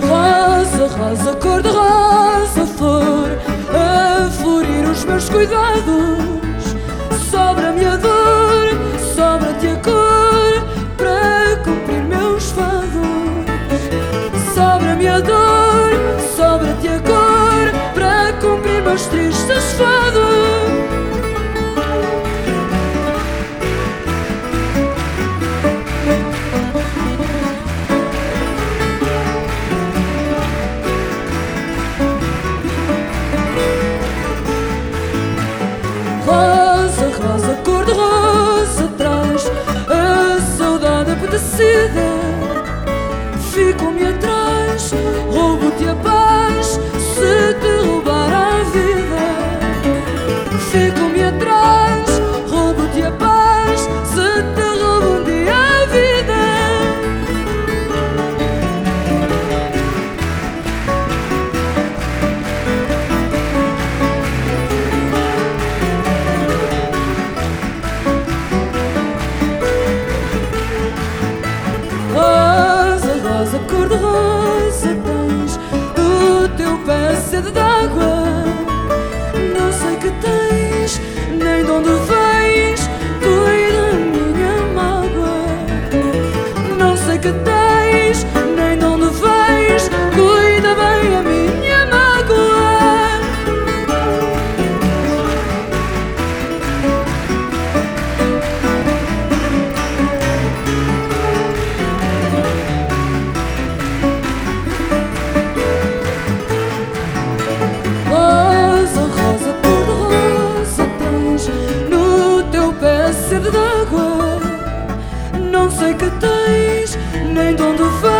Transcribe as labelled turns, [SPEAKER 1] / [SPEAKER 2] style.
[SPEAKER 1] Rosa, rosa, cor de rosa, flor A florir os meus cuidados. Sobra-me a dor, Rosa, rosa, cor de rosa traz a saudade apetecida. Fico-me atrás, Rosa, cor de rosa tens Do teu pé sede d'água Não sei que tens Nem de onde d'água. Não sei que tens Nem de onde vens